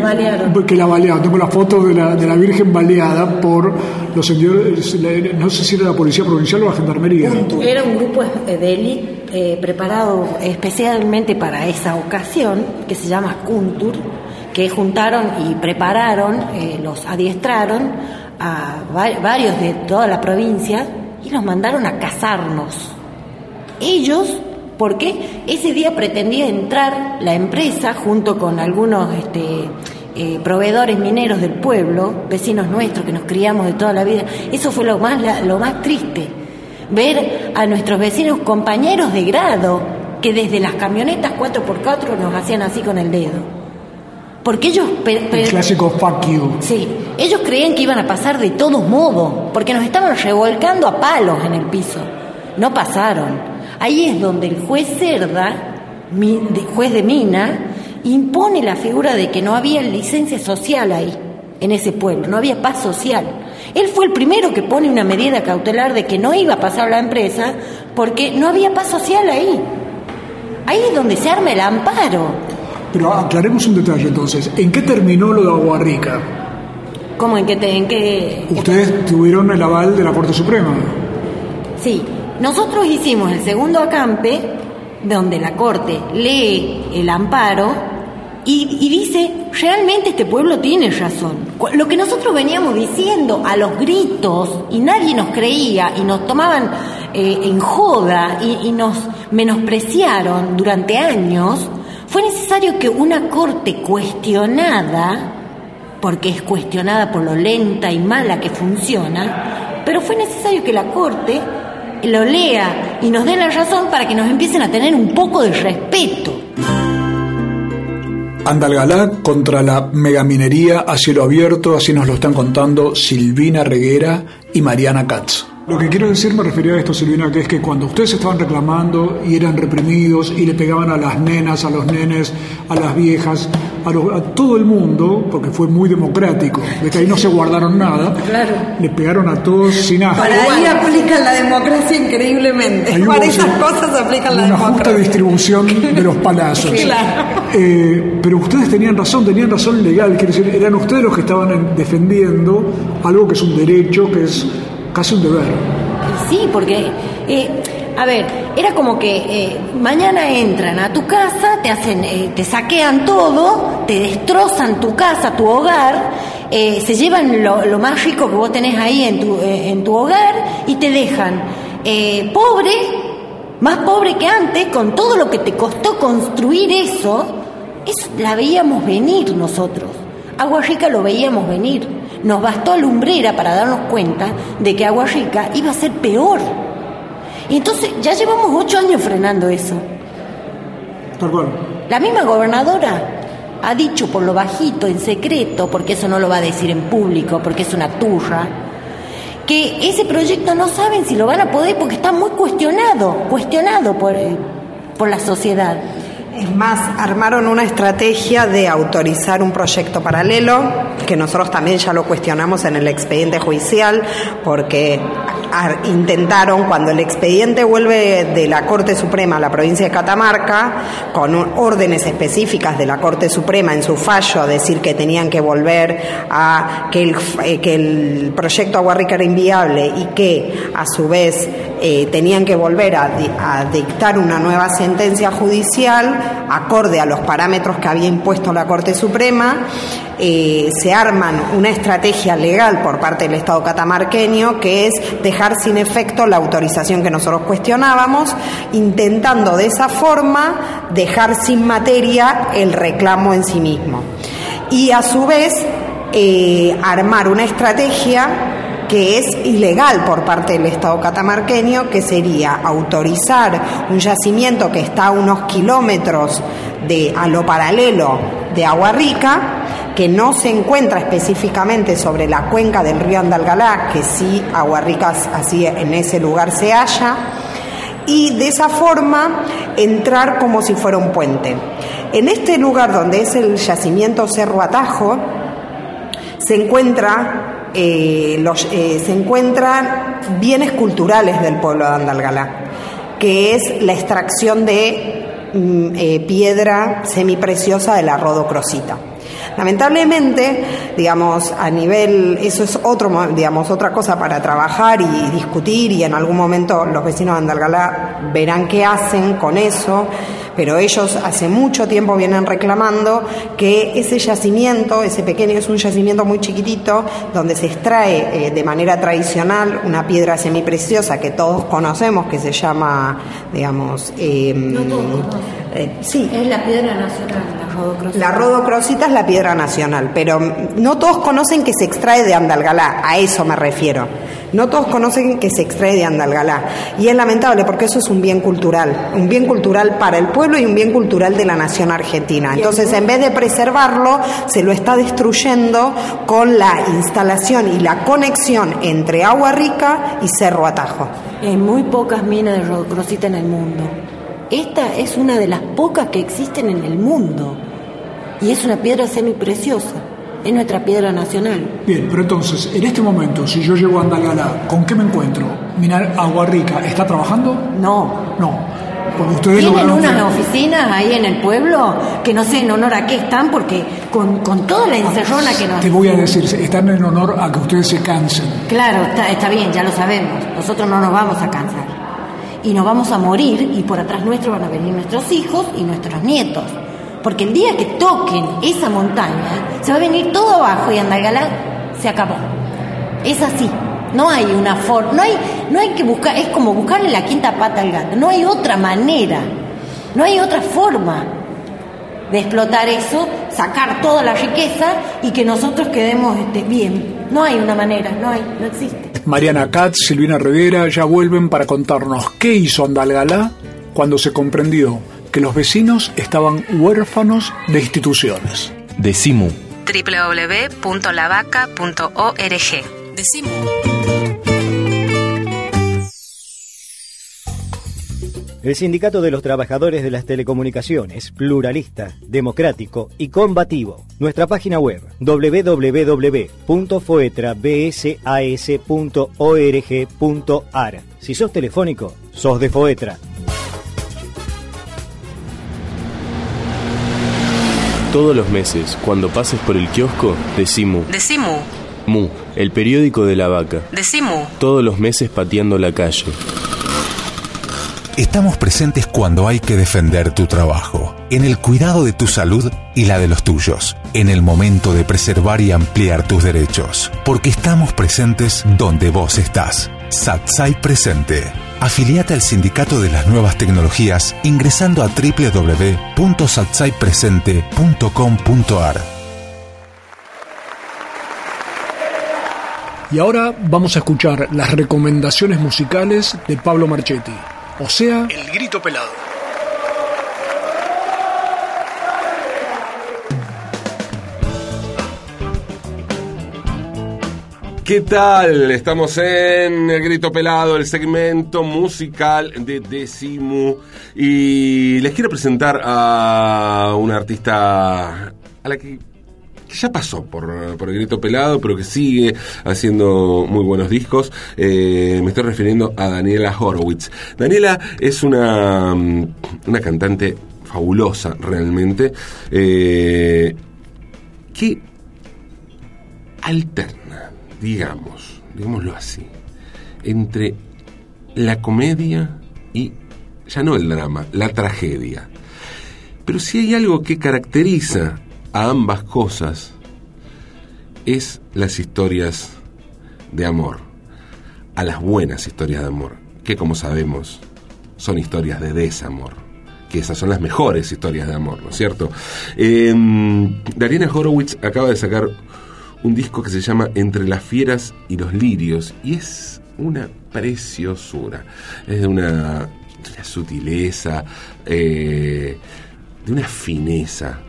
que la baleaban. Tengo la foto de la, de la virgen baleada por los señores, no sé si era la policía provincial o la gendarmería. Era un grupo de élite eh, preparado especialmente para esa ocasión, que se llama Kuntur, que juntaron y prepararon, eh, los adiestraron a varios de toda la provincia y los mandaron a cazarnos. Ellos porque ese día pretendía entrar la empresa junto con algunos este, eh, proveedores mineros del pueblo, vecinos nuestros que nos criamos de toda la vida. Eso fue lo más, lo más triste, ver a nuestros vecinos compañeros de grado que desde las camionetas 4x4 nos hacían así con el dedo. Porque ellos... El clásico fuck you. Sí, ellos creían que iban a pasar de todos modos, porque nos estaban revolcando a palos en el piso. No pasaron. Ahí es donde el juez Cerda, juez de Mina, impone la figura de que no había licencia social ahí, en ese pueblo, no había paz social. Él fue el primero que pone una medida cautelar de que no iba a pasar la empresa porque no había paz social ahí. Ahí es donde se arma el amparo. Pero aclaremos un detalle entonces. ¿En qué terminó lo de Agua Rica? ¿Cómo en qué? en qué Ustedes tuvieron el aval de la Corte Suprema. Sí, nosotros hicimos el segundo acampe, donde la Corte lee el amparo y, dice, realmente este pueblo tiene razón. Lo que nosotros veníamos diciendo a los gritos y nadie nos creía y nos tomaban eh, en joda y, y nos menospreciaron durante años, fue necesario que una Corte cuestionada, porque es cuestionada por lo lenta y mala que funciona, pero fue necesario que la Corte lo lea y nos dé la razón para que nos empiecen a tener un poco de respeto. Andalgalá contra la megaminería a cielo abierto, así nos lo están contando Silvina Reguera y Mariana Katz. Lo que quiero decir me refería a esto, Silvina, que es que cuando ustedes estaban reclamando y eran reprimidos y le pegaban a las nenas, a los nenes, a las viejas, a, todo el mundo, porque fue muy democrático, de que ahí no se guardaron nada, claro. le pegaron a todos sin asco. Para ahí aplican la democracia increíblemente. Para esas cosas aplican la democracia. Una justa distribución de los palazos. claro. Eh, pero ustedes tenían razón, tenían razón legal, quiere decir, eran ustedes los que estaban defendiendo algo que es un derecho, que es casi un deber. Sí, porque, eh, a ver, era como que eh, mañana entran a tu casa, te hacen, eh, te saquean todo, te destrozan tu casa, tu hogar, se llevan lo, más rico que vos tenés ahí en tu, en tu hogar y te dejan pobre, más pobre que antes, con todo lo que te costó construir eso, eso la veíamos venir nosotros. Agua Rica lo veíamos venir. Nos bastó lumbrera para darnos cuenta de que Agua Rica iba a ser peor. Y entonces ya llevamos ocho años frenando eso. La misma gobernadora ha dicho por lo bajito, en secreto, porque eso no lo va a decir en público, porque es una turra, que ese proyecto no saben si lo van a poder porque está muy cuestionado, cuestionado por, eh, por la sociedad. Es más, armaron una estrategia de autorizar un proyecto paralelo, que nosotros también ya lo cuestionamos en el expediente judicial, porque intentaron, cuando el expediente vuelve de la Corte Suprema a la provincia de Catamarca, con órdenes específicas de la Corte Suprema en su fallo a decir que tenían que volver a que el, eh, que el proyecto Aguarrica era inviable y que a su vez eh, tenían que volver a, a dictar una nueva sentencia judicial acorde a los parámetros que había impuesto la Corte Suprema, eh, se arman una estrategia legal por parte del Estado catamarqueño que es dejar sin efecto la autorización que nosotros cuestionábamos, intentando de esa forma dejar sin materia el reclamo en sí mismo. Y a su vez eh, armar una estrategia que es ilegal por parte del Estado catamarqueño, que sería autorizar un yacimiento que está a unos kilómetros de, a lo paralelo de Agua Rica, que no se encuentra específicamente sobre la cuenca del río Andalgalá, que sí Agua Rica así en ese lugar se halla, y de esa forma entrar como si fuera un puente. En este lugar donde es el yacimiento Cerro Atajo, se encuentra eh, eh, se encuentran bienes culturales del pueblo de Andalgalá, que es la extracción de mm, eh, piedra semipreciosa de la rodocrosita. Lamentablemente, digamos, a nivel, eso es otro, digamos, otra cosa para trabajar y discutir y en algún momento los vecinos de Andalgalá verán qué hacen con eso, pero ellos hace mucho tiempo vienen reclamando que ese yacimiento, ese pequeño, es un yacimiento muy chiquitito, donde se extrae eh, de manera tradicional una piedra semipreciosa que todos conocemos, que se llama, digamos, em, eh, sí. Es la piedra nacional, la rodocrosita. La rodocrosita es la piedra nacional, pero no todos conocen que se extrae de Andalgalá, a eso me refiero. No todos conocen que se extrae de Andalgalá. Y es lamentable porque eso es un bien cultural, un bien cultural para el pueblo y un bien cultural de la nación argentina. Entonces, en vez de preservarlo, se lo está destruyendo con la instalación y la conexión entre Agua Rica y Cerro Atajo. Hay muy pocas minas de rodocrosita en el mundo. Esta es una de las pocas que existen en el mundo. Y es una piedra semipreciosa. Es nuestra piedra nacional. Bien, pero entonces, en este momento, si yo llego a Andalgalá, ¿con qué me encuentro? ¿Minar Agua Rica está trabajando? No. No. Porque ustedes Tienen unas oficinas ahí en el pueblo que no sé en honor a qué están, porque con, con toda la encerrona que nos. Te voy a decir, están en honor a que ustedes se cansen. Claro, está, está bien, ya lo sabemos. Nosotros no nos vamos a cansar y nos vamos a morir y por atrás nuestro van a venir nuestros hijos y nuestros nietos. Porque el día que toquen esa montaña, se va a venir todo abajo y Andalgalá se acabó. Es así. No hay una forma, no hay, no hay que buscar, es como buscarle la quinta pata al gato. No hay otra manera, no hay otra forma de explotar eso, sacar toda la riqueza y que nosotros quedemos este, bien. No hay una manera, no hay, no existe. Mariana Katz, Silvina Rivera ya vuelven para contarnos qué hizo Andalgalá cuando se comprendió que los vecinos estaban huérfanos de instituciones. Decimu. www.lavaca.org. Decimu. El Sindicato de los Trabajadores de las Telecomunicaciones, pluralista, democrático y combativo. Nuestra página web www.foetrabsas.org.ar. Si sos telefónico, sos de Foetra. Todos los meses, cuando pases por el kiosco, decimu. Decimu. Mu, el periódico de la vaca. Decimu. Todos los meses pateando la calle. Estamos presentes cuando hay que defender tu trabajo, en el cuidado de tu salud y la de los tuyos, en el momento de preservar y ampliar tus derechos, porque estamos presentes donde vos estás. Satsai Presente. Afiliate al Sindicato de las Nuevas Tecnologías ingresando a www.satsaipresente.com.ar. Y ahora vamos a escuchar las recomendaciones musicales de Pablo Marchetti. O sea, El Grito Pelado. ¿Qué tal? Estamos en El Grito Pelado, el segmento musical de Decimu. Y les quiero presentar a una artista a la que ya pasó por, por, el grito pelado, pero que sigue haciendo muy buenos discos. Eh, me estoy refiriendo a Daniela Horowitz. Daniela es una, una cantante fabulosa realmente, eh, que alterna, digamos, digámoslo así, entre la comedia y ya no el drama, la tragedia. Pero si hay algo que caracteriza a ambas cosas es las historias de amor, a las buenas historias de amor, que como sabemos son historias de desamor, que esas son las mejores historias de amor, ¿no es cierto? Eh, Horowitz acaba de sacar un disco que se llama Entre las fieras y los lirios y es una preciosura. Es de una, sutileza, eh, de una fineza.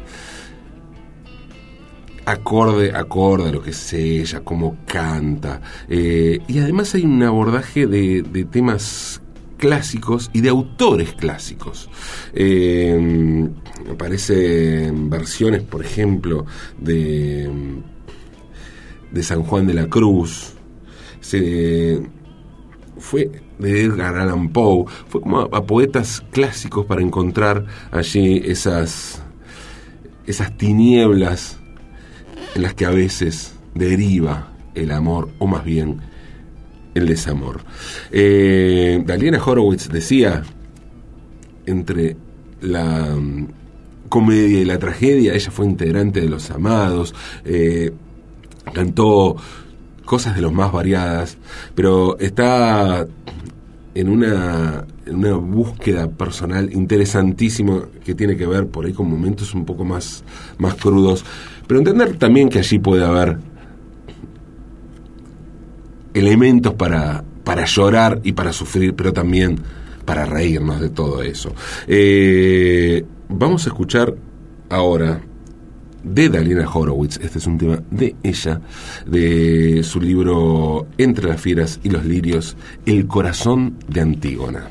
Acorde, acorde a lo que es ella, cómo canta. Eh, y además hay un abordaje de, de temas clásicos y de autores clásicos. Eh, aparecen versiones, por ejemplo, de, de San Juan de la Cruz. Se, fue de Edgar Allan Poe, fue como a, poetas clásicos para encontrar allí esas, esas tinieblas en las que a veces deriva el amor, o más bien el desamor. Eh, Daliana Horowitz decía, entre la mm, comedia y la tragedia, ella fue integrante de Los Amados, eh, cantó cosas de los más variadas, pero está en una, en una búsqueda personal interesantísima que tiene que ver por ahí con momentos un poco más, más crudos, pero entender también que allí puede haber elementos para, para llorar y para sufrir, pero también para reírnos de todo eso. Eh, vamos a escuchar ahora de Dalina Horowitz, este es un tema de ella, de su libro Entre las fieras y los lirios, El corazón de Antígona.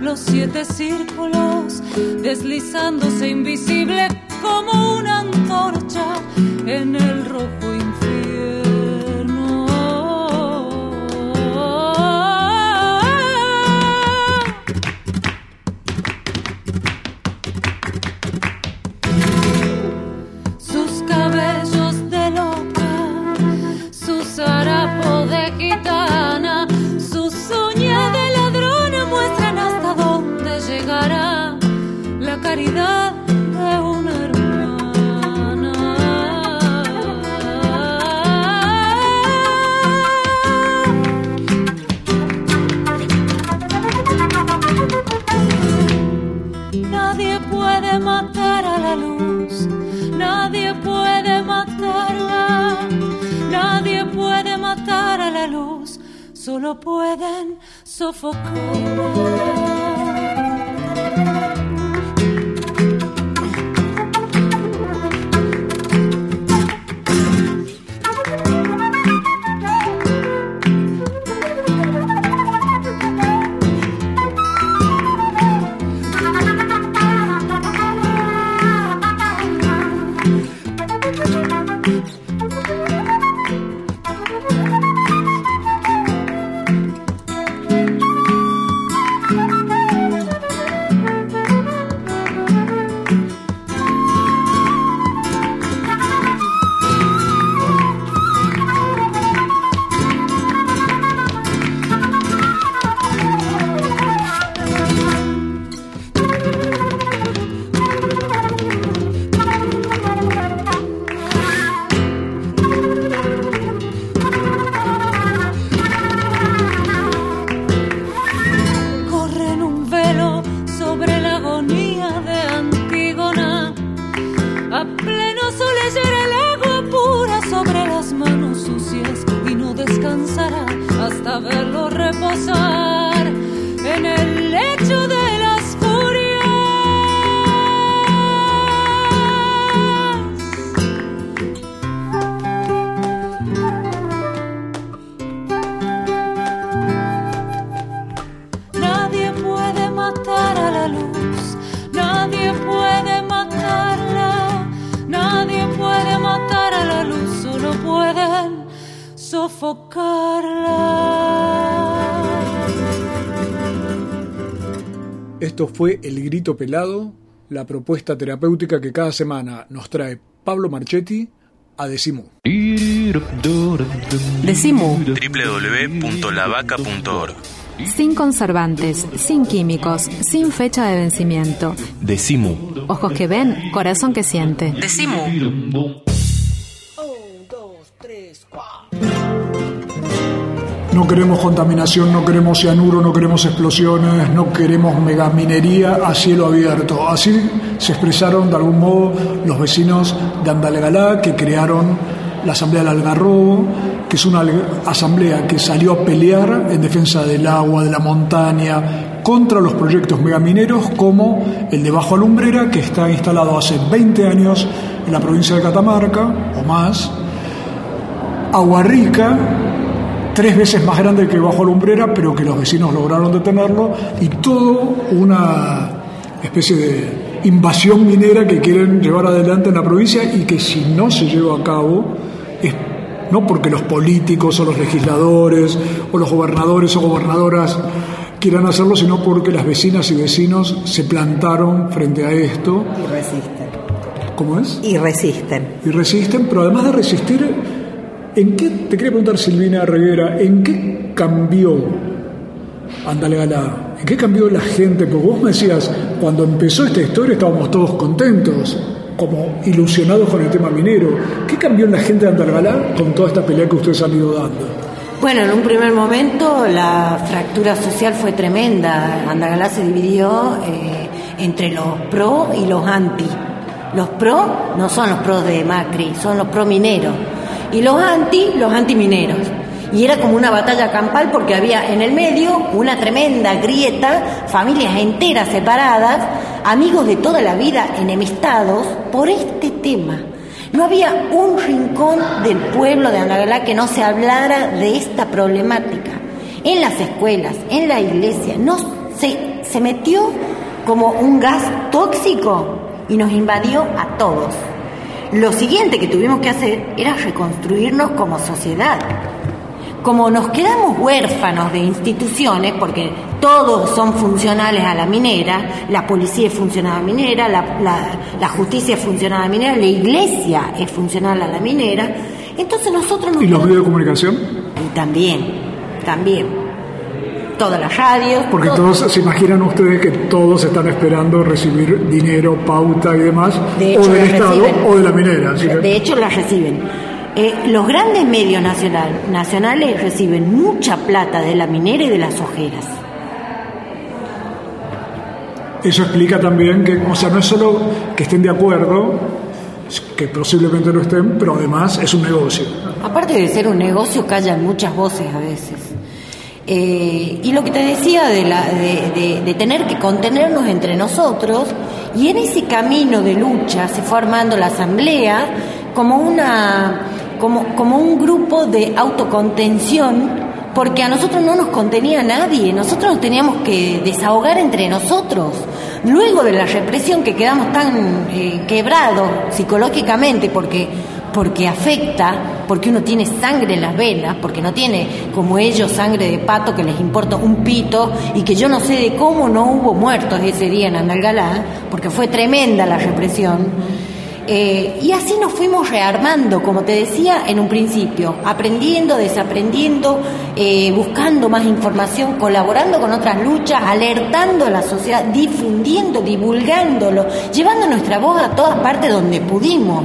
Los siete círculos, deslizándose invisible como una antorcha en el rojo Esto fue El Grito Pelado, la propuesta terapéutica que cada semana nos trae Pablo Marchetti a Decimu. Decimu. www.lavaca.org Sin conservantes, sin químicos, sin fecha de vencimiento. Decimu. Ojos que ven, corazón que siente. Decimu. No queremos contaminación, no queremos cianuro, no queremos explosiones, no queremos megaminería a cielo abierto. Así se expresaron de algún modo los vecinos de Andalgalá que crearon la Asamblea del Algarrobo, que es una asamblea que salió a pelear en defensa del agua, de la montaña, contra los proyectos megamineros como el de Bajo Alumbrera, que está instalado hace 20 años en la provincia de Catamarca o más. Agua Rica, tres veces más grande que Bajo Lumbrera, pero que los vecinos lograron detenerlo, y todo una especie de invasión minera que quieren llevar adelante en la provincia y que si no se lleva a cabo es no porque los políticos o los legisladores o los gobernadores o gobernadoras quieran hacerlo, sino porque las vecinas y vecinos se plantaron frente a esto. Y resisten. ¿Cómo es? Y resisten. Y resisten, pero además de resistir, ¿en qué, te quería preguntar Silvina Reguera, ¿en qué cambió Andalgalá? ¿En qué cambió la gente? Porque vos me decías, cuando empezó esta historia estábamos todos contentos, como ilusionados con el tema minero. ¿Qué cambió en la gente de Andalgalá con toda esta pelea que ustedes han ido dando? Bueno, en un primer momento la fractura social fue tremenda. Andalgalá se dividió eh, entre los pro y los anti. Los pro no son los pros de Macri, son los pro mineros. Y los anti, los antimineros. Y era como una batalla campal porque había en el medio una tremenda grieta, familias enteras separadas, amigos de toda la vida enemistados por este tema. No había un rincón del pueblo de Andalgalá que no se hablara de esta problemática. En las escuelas, en la iglesia, no se, se metió como un gas tóxico y nos invadió a todos. Lo siguiente que tuvimos que hacer era reconstruirnos como sociedad. Como nos quedamos huérfanos de instituciones, porque todos son funcionales a la minera, la policía es funcional a la minera, la, la, la justicia es funcional a la minera, la iglesia es funcional a la minera, entonces nosotros nos ¿Y los medios de comunicación? Y también, también. Todas las radios. Porque todo. todos se imaginan ustedes que todos están esperando recibir dinero, pauta y demás, De o hecho, del las Estado reciben. o de la minera. que- De hecho, las reciben. Eh, los grandes medios nacional, nacionales reciben mucha plata de la minera y de las ojeras. Eso explica también que, o sea, no es solo que estén de acuerdo, que posiblemente no estén, pero además es un negocio. Aparte de ser un negocio, callan muchas voces a veces. Eh, y lo que te decía de, la, de, de- tener que contenernos entre nosotros, y en ese camino de lucha se fue armando la asamblea como, una, como, como un grupo de autocontención, porque a nosotros no nos contenía nadie, nosotros nos teníamos que desahogar entre nosotros. Luego de la represión que quedamos tan eh, quebrados psicológicamente, porque porque afecta, porque uno tiene sangre en las venas, porque no tiene como ellos sangre de pato que les importa un pito y que yo no sé de cómo no hubo muertos ese día en Andalgalá, porque fue tremenda la represión. Eh, y así nos fuimos rearmando, como te decía en un principio, aprendiendo, desaprendiendo, eh, buscando más información, colaborando con otras luchas, alertando a la sociedad, difundiendo, divulgándolo, llevando nuestra voz a todas partes donde pudimos.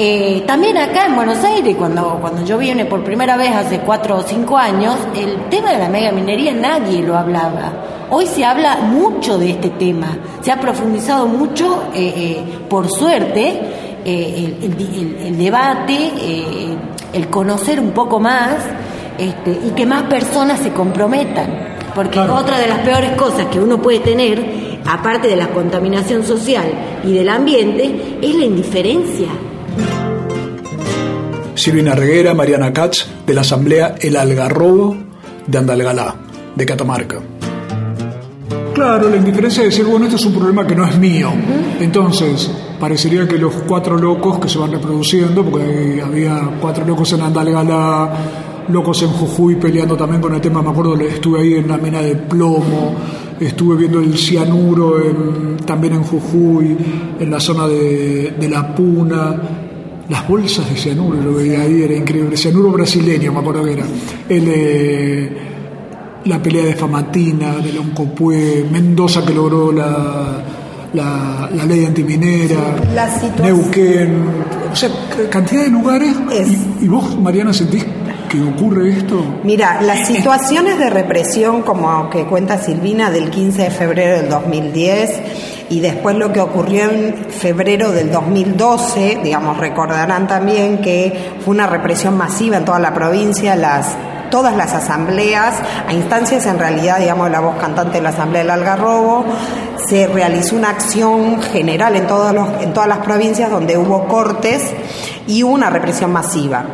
Eh, también acá en Buenos Aires, cuando, cuando yo vine por primera vez hace cuatro o cinco años, el tema de la mega minería nadie lo hablaba. Hoy se habla mucho de este tema, se ha profundizado mucho, eh, eh, por suerte, eh, el, el- el- el debate, el conocer un poco más. este, y que más personas se comprometan. Porque otra de las peores cosas que uno puede tener, aparte de la contaminación social y del ambiente, es la indiferencia. Silvina Reguera, Mariana Katz, de la Asamblea El Algarrobo de Andalgalá, de Catamarca. Claro, la indiferencia de decir, bueno, esto es un problema que no es mío. Entonces, parecería que los cuatro locos que se van reproduciendo, porque había cuatro locos en Andalgalá, locos en Jujuy peleando también con el tema, me acuerdo, estuve ahí en la mina de plomo, estuve viendo el cianuro también en Jujuy, en la zona de, de La Puna, las bolsas de cianuro, lo veía ahí, era increíble, cianuro brasileño, me acuerdo que era. El, eh, la pelea de Famatina, de Loncopué, Mendoza que logró la, la, la ley antiminera, Neuquén, o sea, cantidad de lugares. Y, y, vos, Mariana, sentís que ocurre esto? Mira, las situaciones de represión, como que cuenta Silvina, del 15 de febrero del 2010 y después lo que ocurrió en febrero del 2012, digamos, recordarán también que fue una represión masiva en toda la provincia, las todas las asambleas, a instancias en realidad, digamos, la voz cantante de la Asamblea del Algarrobo, se realizó una acción general en, todos los, en todas las provincias donde hubo cortes y una represión masiva.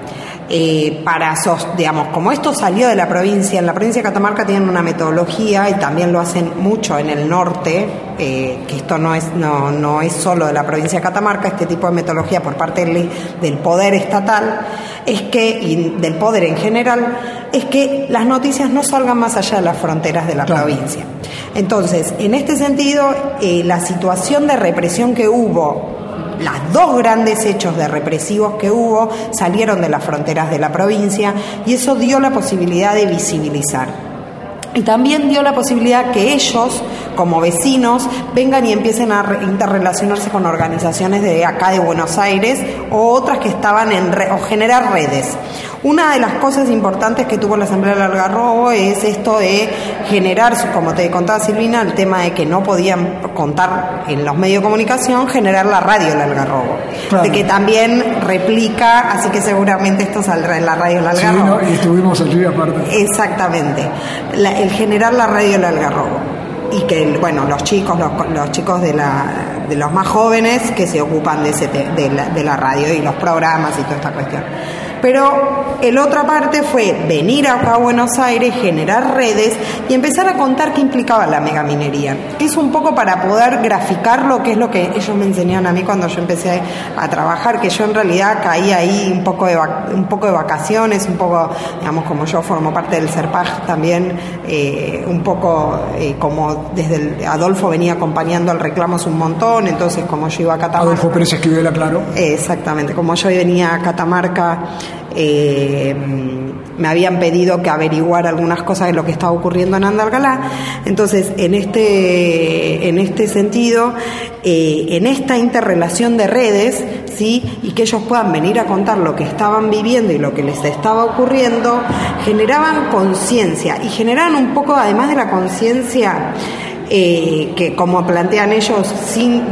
Eh, para, digamos, como esto salió de la provincia, en la provincia de Catamarca tienen una metodología y también lo hacen mucho en el norte, eh, que esto no es, no, no es solo de la provincia de Catamarca, este tipo de metodología por parte del, del poder estatal, es que, y del poder en general, es que las noticias no salgan más allá de las fronteras de la provincia. Entonces, en este sentido, eh, la situación de represión que hubo las dos grandes hechos de represivos que hubo salieron de las fronteras de la provincia y eso dio la posibilidad de visibilizar. Y también dio la posibilidad que ellos, como vecinos, vengan y empiecen a interrelacionarse con organizaciones de acá de Buenos Aires o otras que estaban en o generar redes. Una de las cosas importantes que tuvo la Asamblea del Algarrobo es esto de generar, como te contaba Silvina, el tema de que no podían contar en los medios de comunicación, generar la radio del Algarrobo. De que también replica, así que seguramente esto saldrá en la radio del Algarrobo. Sí, y estuvimos allí aparte. Exactamente. el generar la radio del Algarrobo y que bueno los chicos los, los chicos de, la, de los más jóvenes que se ocupan de, ese de, la, de la radio y los programas y toda esta cuestión pero el otra parte fue venir acá a Buenos Aires, generar redes y empezar a contar qué implicaba la megaminería. Es un poco para poder graficar lo que es lo que ellos me enseñaron a mí cuando yo empecé a trabajar, que yo en realidad caí ahí un poco de, un poco de vacaciones, un poco, digamos, como yo formo parte del CERPAG también, eh, un poco eh, como desde el, Adolfo venía acompañando al reclamos un montón, entonces como yo iba a Catamarca. Adolfo Pérez Esquivel, claro. exactamente, como yo venía a Catamarca eh, me habían pedido que averiguar algunas cosas de lo que estaba ocurriendo en Andalgalá. Entonces, en este, en este sentido, eh, en esta interrelación de redes, ¿sí? y que ellos puedan venir a contar lo que estaban viviendo y lo que les estaba ocurriendo, generaban conciencia y generaban un poco, además de la conciencia, eh, que como plantean ellos, sin,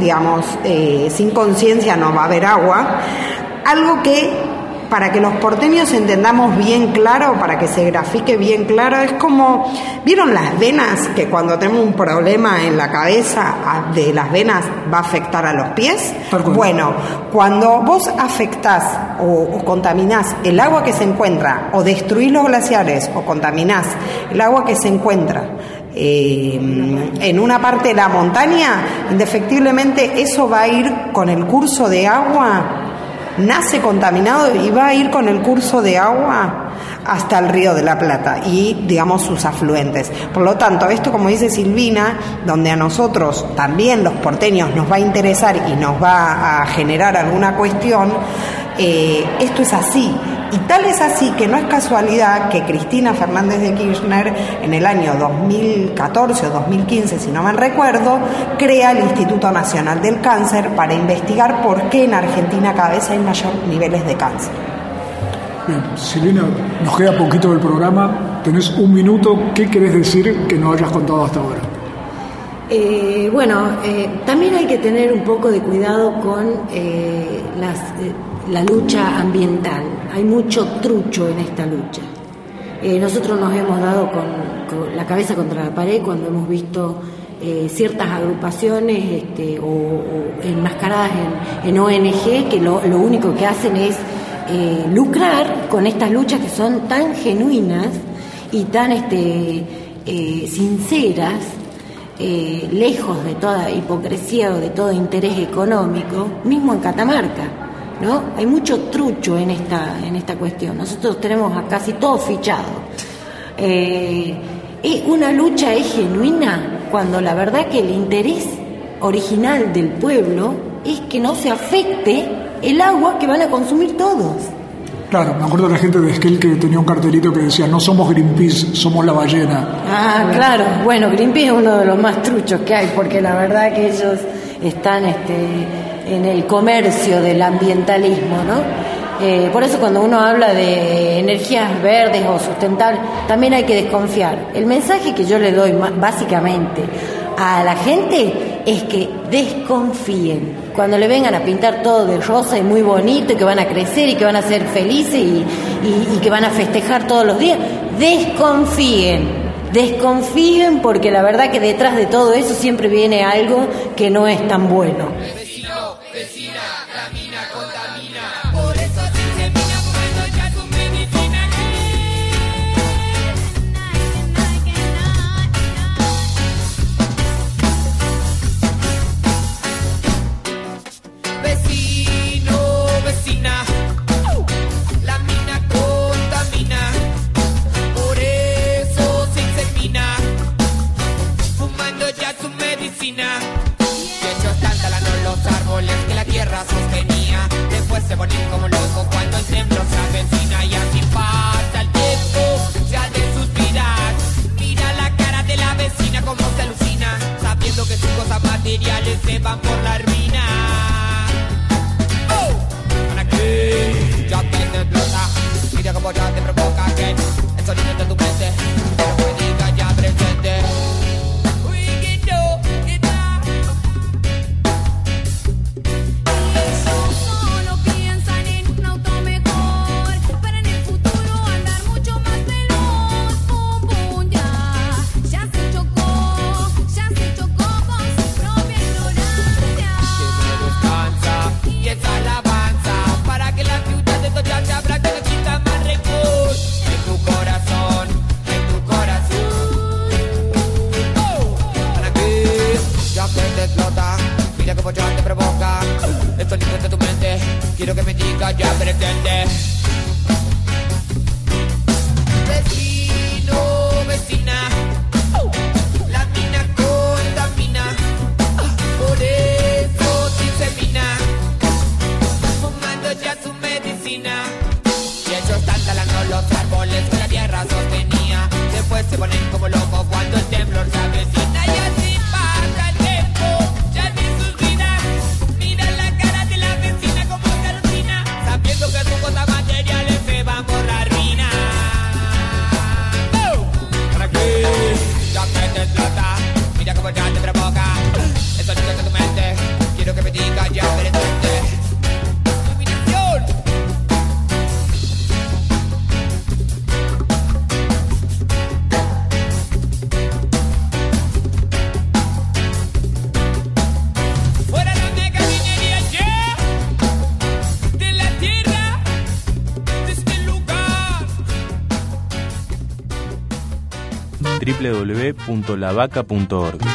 sin conciencia no va a haber agua, algo que para que los porteños entendamos bien claro, para que se grafique bien claro, es como, ¿vieron las venas que cuando tenemos un problema en la cabeza de las venas va a afectar a los pies? Bueno, cuando vos afectás o, o contaminás el agua que se encuentra, o destruís los glaciares, o contaminás el agua que se encuentra, eh, en una parte de la montaña, indefectiblemente eso va a ir con el curso de agua nace contaminado y va a ir con el curso de agua hasta el río de la Plata y, digamos, sus afluentes. Por lo tanto, esto, como dice Silvina, donde a nosotros también los porteños nos va a interesar y nos va a generar alguna cuestión, eh, esto es así. Y tal es así que no es casualidad que Cristina Fernández de Kirchner en el año 2014 o 2015, si no mal recuerdo, crea el Instituto Nacional del Cáncer para investigar por qué en Argentina cada vez hay mayor niveles de cáncer. Bien, Silvina, nos queda poquito del programa, tenés un minuto, ¿qué querés decir que no hayas contado hasta ahora? Eh, bueno, eh, también hay que tener un poco de cuidado con eh, las, la lucha ambiental. Hay mucho trucho en esta lucha. Eh, nosotros nos hemos dado con, la cabeza contra la pared cuando hemos visto eh, ciertas agrupaciones este, o, enmascaradas en, ONG que lo, único que hacen es eh, lucrar con estas luchas que son tan genuinas y tan este, sinceras, lejos de toda hipocresía o de todo interés económico, mismo en Catamarca. ¿No? Hay mucho trucho en esta, en esta cuestión. Nosotros tenemos a casi todo fichado. Eh, una lucha es genuina cuando la verdad que el interés original del pueblo es que no se afecte el agua que van a consumir todos. Claro, me acuerdo de la gente de Esquel que tenía un cartelito que decía, no somos Greenpeace, somos la ballena. Ah, claro. Bueno, Greenpeace es uno de los más truchos que hay, porque la verdad que ellos están este, en el comercio del ambientalismo, ¿no? Eh, por eso cuando uno habla de energías verdes o sustentables, también hay que desconfiar. El mensaje que yo le doy básicamente a la gente es que desconfíen. Cuando le vengan a pintar todo de rosa y muy bonito y que van a crecer y que van a ser felices y que van a festejar todos los días, desconfíen. Desconfíen porque la verdad que detrás de todo eso siempre viene algo que no es tan bueno. Por www.lavaca.org